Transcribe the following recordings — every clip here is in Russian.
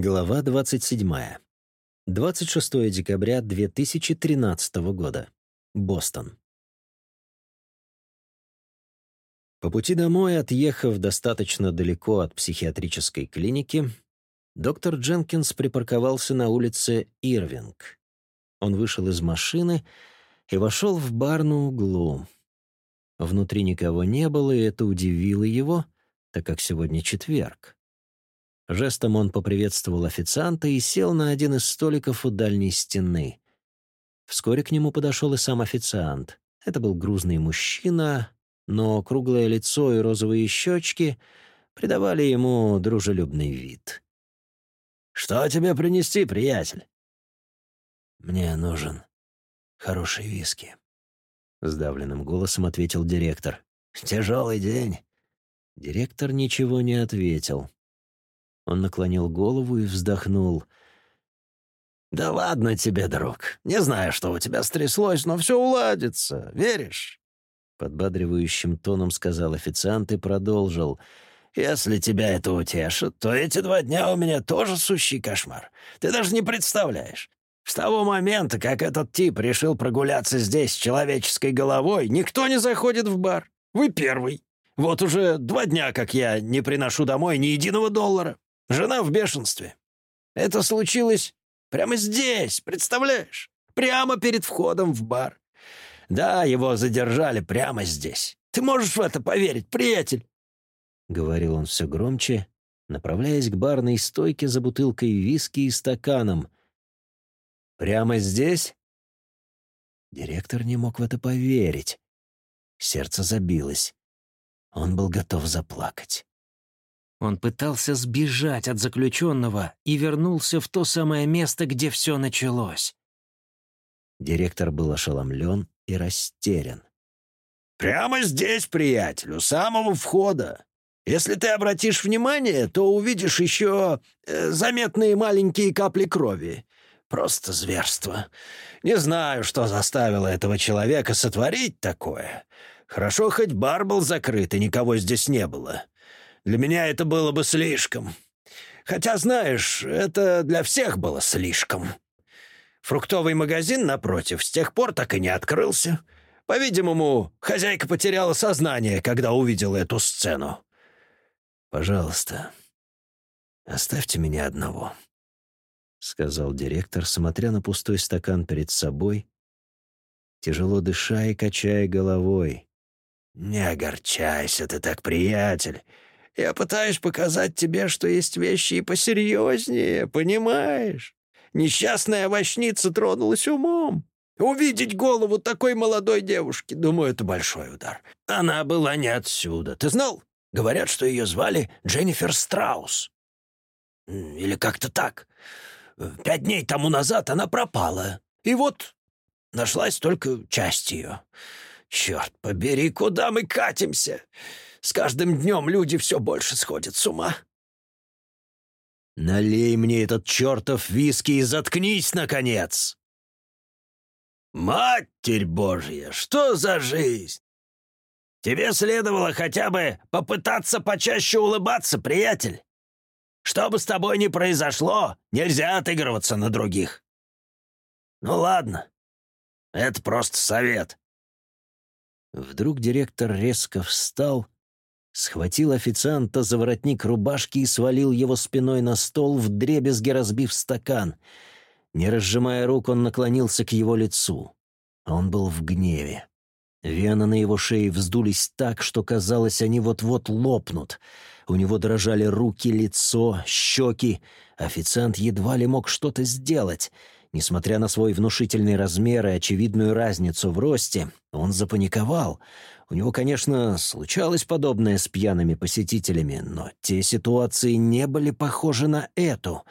Глава 27. 26 декабря 2013 года. Бостон. По пути домой, отъехав достаточно далеко от психиатрической клиники, доктор Дженкинс припарковался на улице Ирвинг. Он вышел из машины и вошел в бар на углу. Внутри никого не было, и это удивило его, так как сегодня четверг. Жестом он поприветствовал официанта и сел на один из столиков у дальней стены. Вскоре к нему подошел и сам официант. Это был грузный мужчина, но круглое лицо и розовые щечки придавали ему дружелюбный вид. «Что тебе принести, приятель?» «Мне нужен хороший виски», — сдавленным голосом ответил директор. «Тяжелый день». Директор ничего не ответил. Он наклонил голову и вздохнул. «Да ладно тебе, друг. Не знаю, что у тебя стряслось, но все уладится. Веришь?» Подбадривающим тоном сказал официант и продолжил. «Если тебя это утешит, то эти два дня у меня тоже сущий кошмар. Ты даже не представляешь. С того момента, как этот тип решил прогуляться здесь с человеческой головой, никто не заходит в бар. Вы первый. Вот уже два дня, как я не приношу домой ни единого доллара. Жена в бешенстве. Это случилось прямо здесь, представляешь? Прямо перед входом в бар. Да, его задержали прямо здесь. Ты можешь в это поверить, приятель?» Говорил он все громче, направляясь к барной стойке за бутылкой виски и стаканом. «Прямо здесь?» Директор не мог в это поверить. Сердце забилось. Он был готов заплакать. Он пытался сбежать от заключенного и вернулся в то самое место, где все началось. Директор был ошеломлен и растерян. «Прямо здесь, приятель, у самого входа. Если ты обратишь внимание, то увидишь еще э, заметные маленькие капли крови. Просто зверство. Не знаю, что заставило этого человека сотворить такое. Хорошо, хоть бар был закрыт, и никого здесь не было. Для меня это было бы слишком. Хотя, знаешь, это для всех было слишком. Фруктовый магазин, напротив, с тех пор так и не открылся. По-видимому, хозяйка потеряла сознание, когда увидела эту сцену. «Пожалуйста, оставьте меня одного», — сказал директор, смотря на пустой стакан перед собой, тяжело дыша и качая головой. «Не огорчайся ты так, приятель. Я пытаюсь показать тебе, что есть вещи и посерьезнее, понимаешь? Несчастная овощница тронулась умом. Увидеть голову такой молодой девушки, думаю, это большой удар. Она была не отсюда. Ты знал? Говорят, что ее звали Дженнифер Страус. Или как-то так. Пять дней тому назад она пропала. И вот нашлась только часть ее. Черт побери, куда мы катимся? С каждым днем люди все больше сходят с ума». «Налей мне этот чертов виски и заткнись, наконец!» «Матерь Божья, что за жизнь? Тебе следовало хотя бы попытаться почаще улыбаться, приятель. Что бы с тобой ни произошло, нельзя отыгрываться на других. Ну ладно, это просто совет». Вдруг директор резко встал схватил официанта за воротник рубашки и свалил его спиной на стол, вдребезги разбив стакан. Не разжимая рук, он наклонился к его лицу. Он был в гневе. Вены на его шее вздулись так, что казалось, они вот-вот лопнут. У него дрожали руки, лицо, щеки. Официант едва ли мог что-то сделать. Несмотря на свой внушительный размер и очевидную разницу в росте, он запаниковал. У него, конечно, случалось подобное с пьяными посетителями, но те ситуации не были похожи на эту.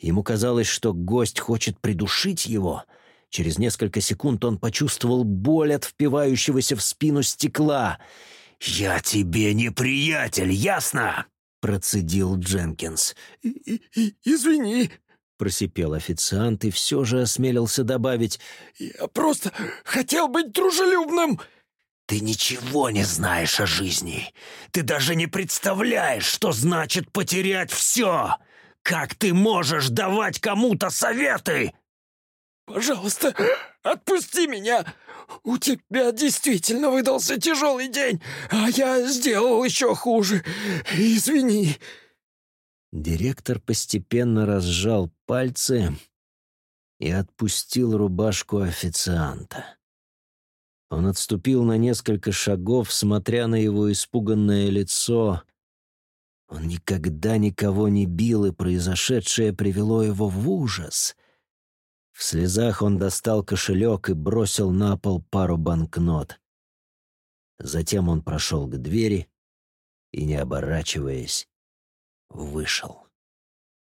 Ему казалось, что гость хочет придушить его. Через несколько секунд он почувствовал боль от впивающегося в спину стекла. «Я тебе не приятель, ясно?» — процедил Дженкинс. «Извини», — просипел официант и все же осмелился добавить. «Я просто хотел быть дружелюбным». Ты ничего не знаешь о жизни. Ты даже не представляешь, что значит потерять все. Как ты можешь давать кому-то советы?» «Пожалуйста, отпусти меня! У тебя действительно выдался тяжелый день, а я сделал еще хуже. Извини!» Директор постепенно разжал пальцы и отпустил рубашку официанта. Он отступил на несколько шагов, смотря на его испуганное лицо. Он никогда никого не бил, и произошедшее привело его в ужас. В слезах он достал кошелек и бросил на пол пару банкнот. Затем он прошел к двери и, не оборачиваясь, вышел.